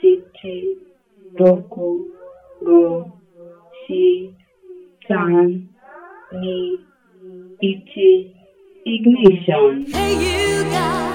City, Doku, Go, Si, Tan, Ni, iti Ignition. Hey, you guys.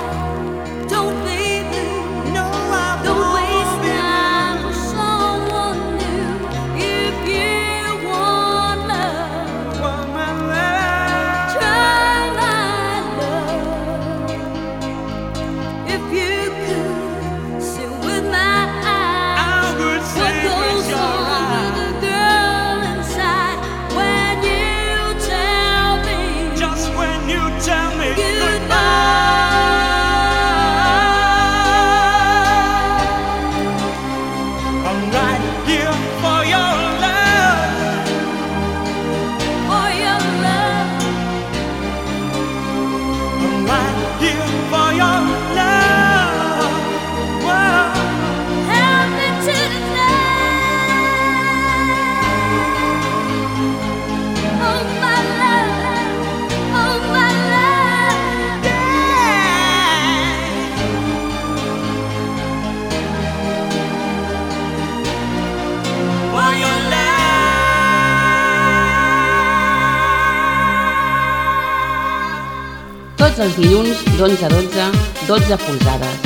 els dilluns d'11 a 12, 12 polsades.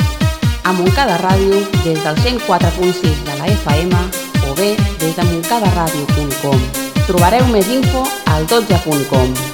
A Montcada Ràdio des del 104.6 de la FM o bé des de moncadaradio.com. Trobareu més info al 12.com.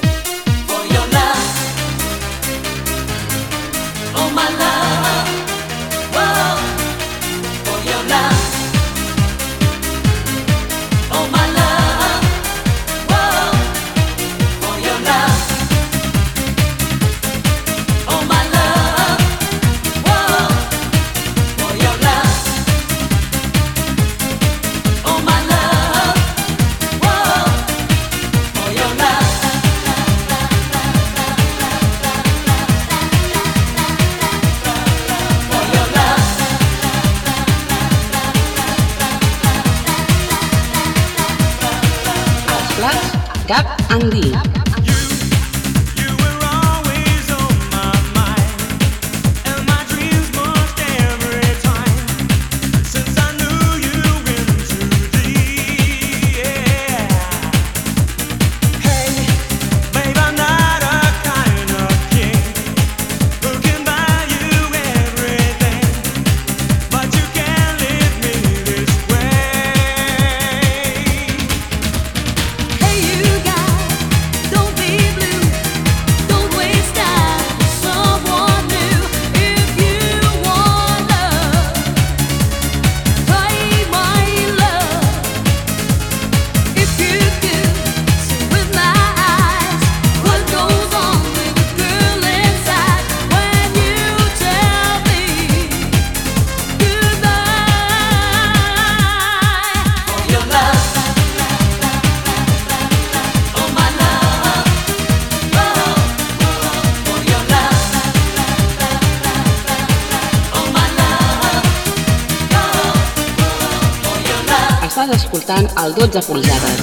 al 12 polzades.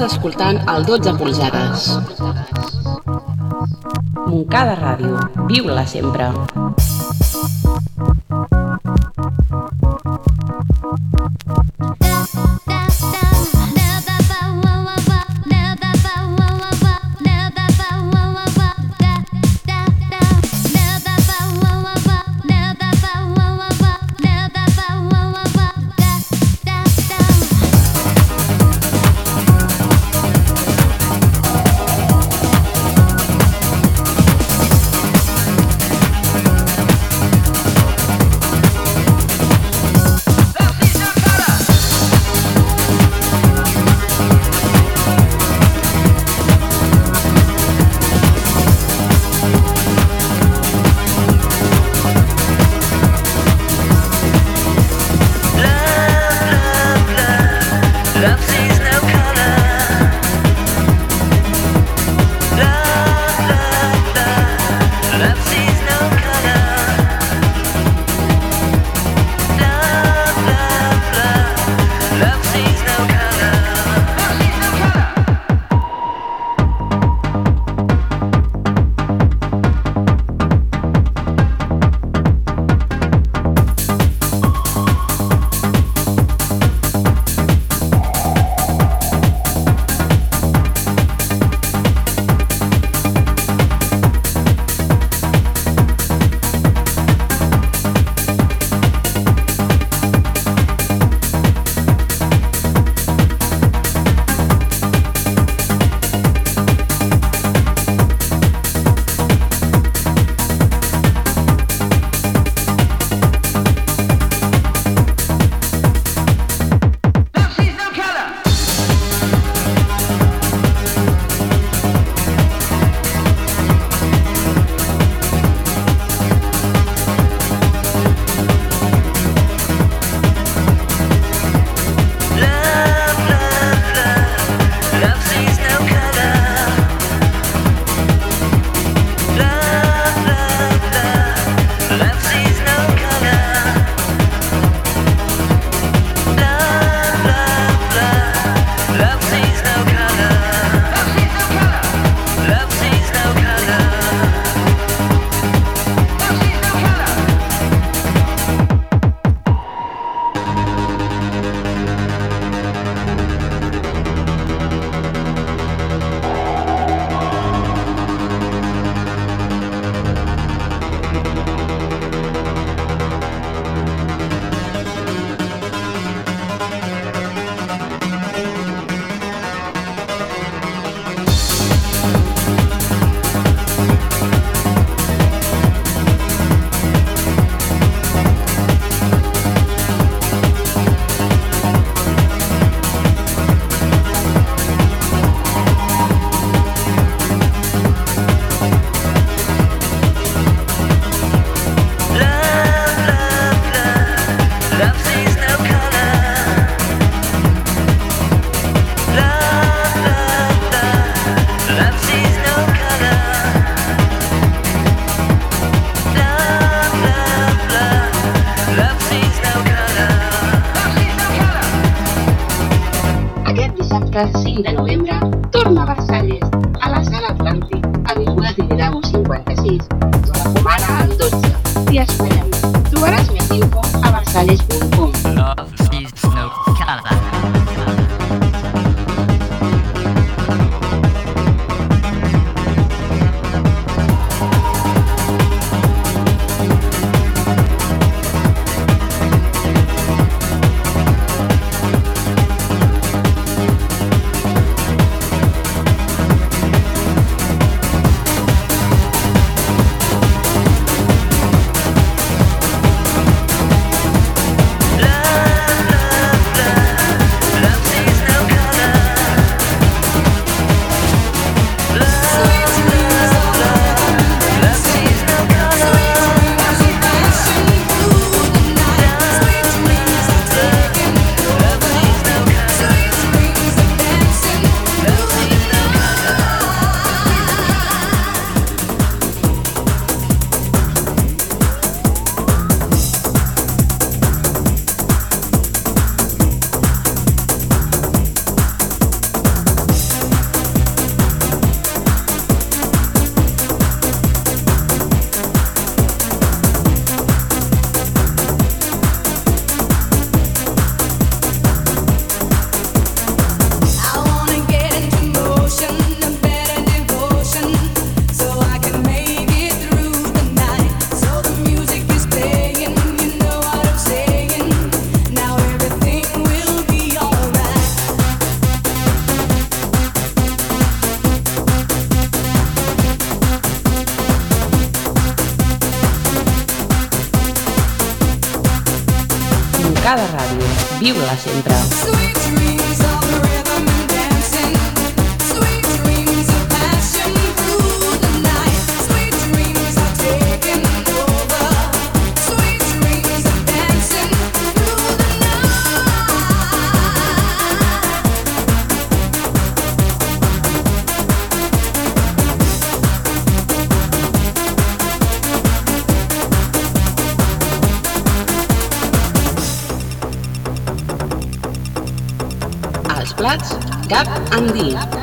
Estàs escoltant el 12 polzades. Moncada Ràdio. Viu-la sempre. les 5 de novembre, torna a Versalles, a la Sala Atlàntic, Avinguda Tibidabo 56, zona humana al 12. T'hi esperem. Trobaràs més info a versalles.com. Viu-la sempre! Andina.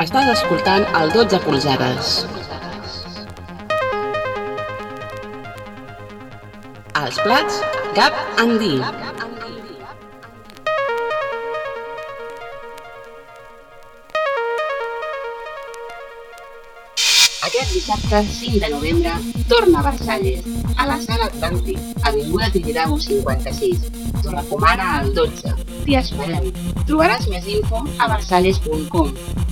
Estàs escoltant el 12 polzades. Als plats, Gap Andí. Aquest dissabte 5 de novembre torna a Versalles, a la Sala Atlàntic, Avinguda Tibidabo 56, Torrecomana al 12. T'hi esperem. Trobaràs més info a versalles.com.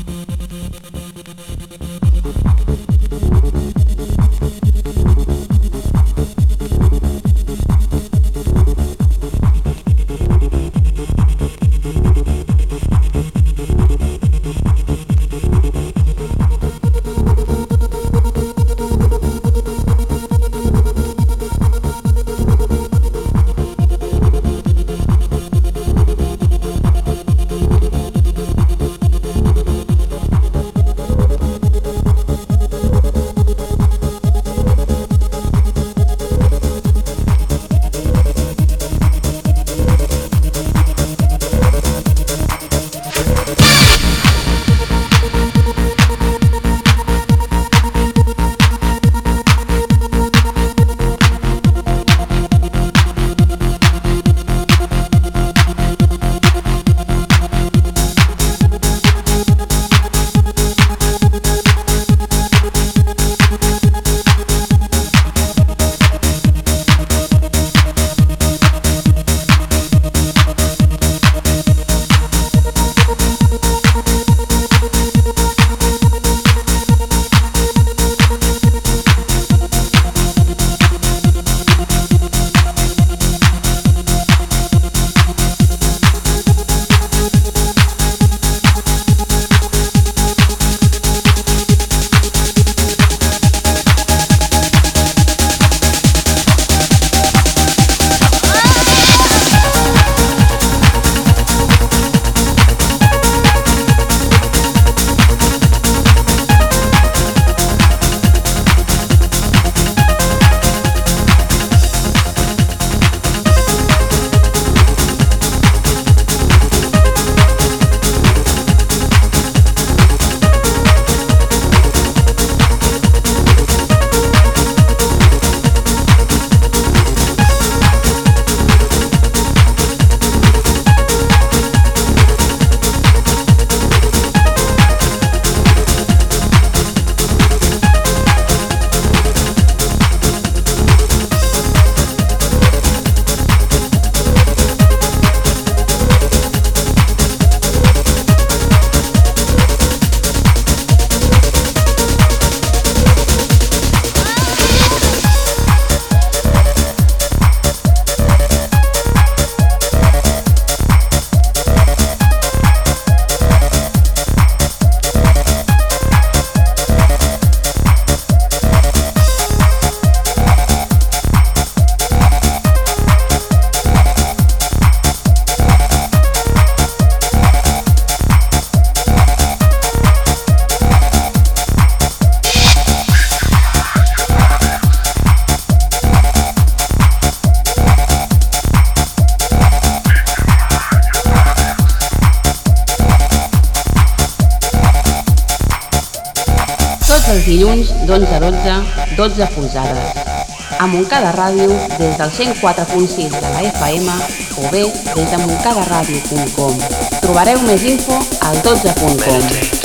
Tots els dilluns d'11 a 12, 12 polzades. A Montcada Ràdio des del 104.6 de la FM o bé des de montcadaradio.com. Trobareu més info al 12.com.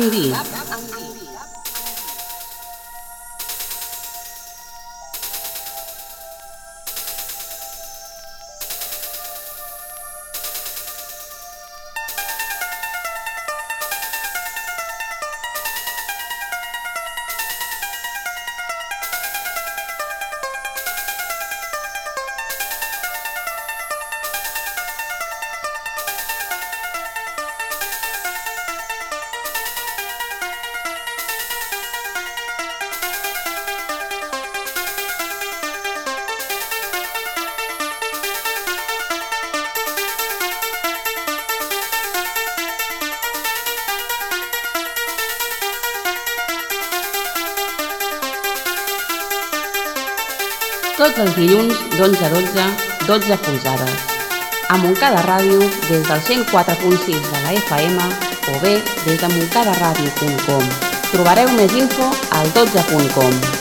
Gap Tots els dilluns d'11 a 12, 12 polzades. A Montcada Ràdio des del 104.6 de la FM o bé des de montcadaradio.com. Trobareu més info al 12.com.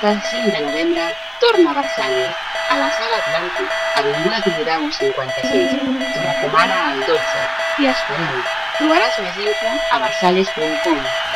dissabte 5 de novembre torna a Versalles, a la sala Atlàntic, Avinguda Tibidabo 56. T'ho recomana al 12. T'hi esperem. Trobaràs més info a versalles.com.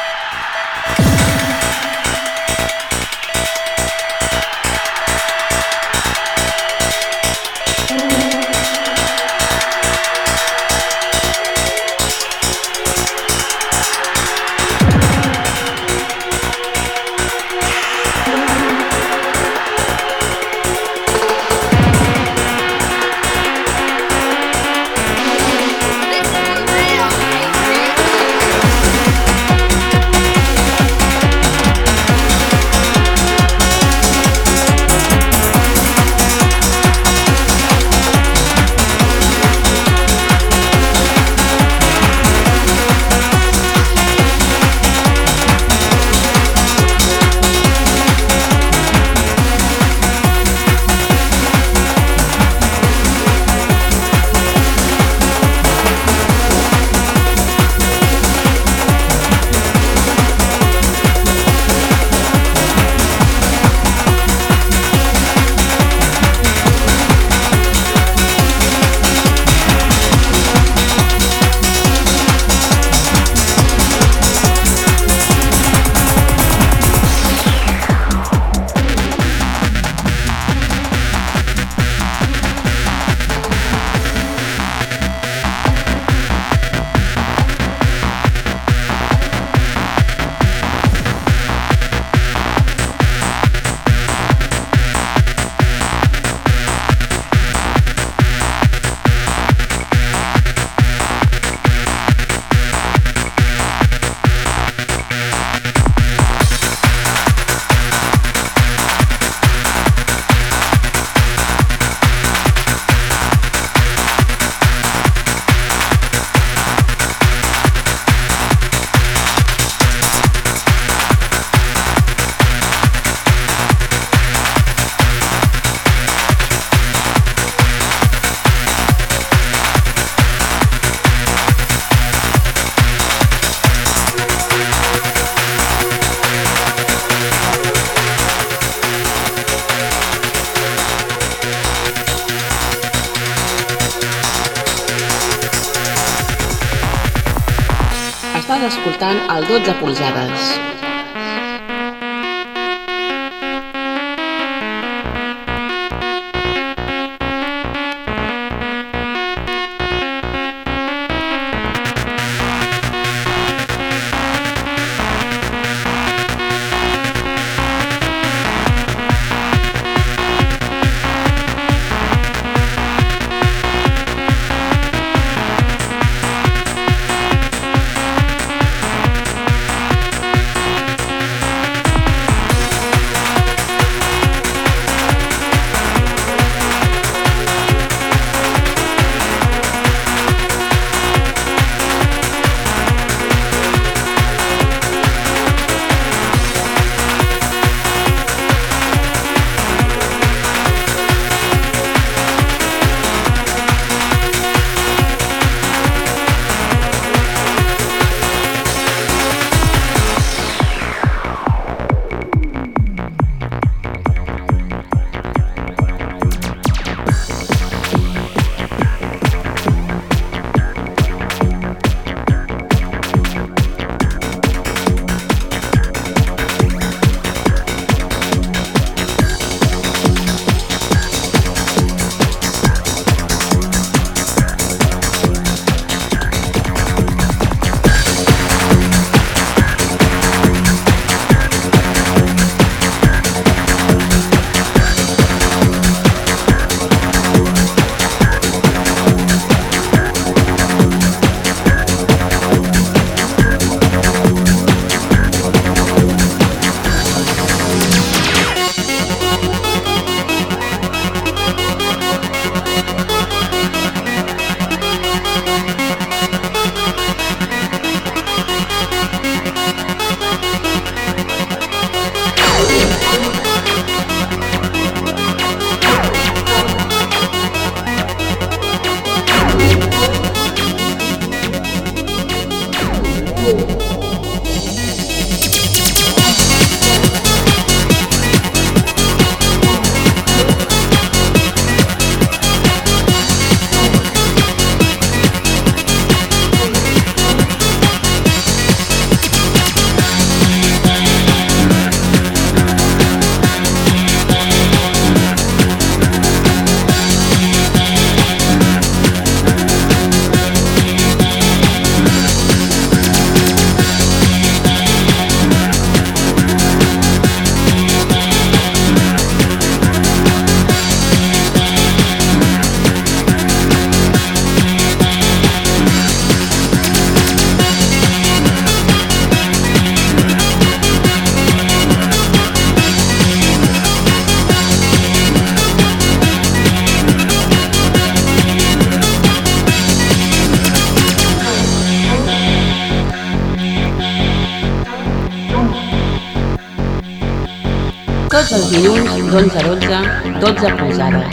dilluns d'11 a 12, 12 polzades.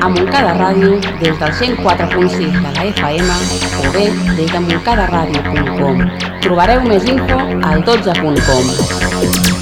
A Montcada Ràdio des del 104.6 de la FM o bé des de montcadaradio.com. Trobareu més info al 12.com.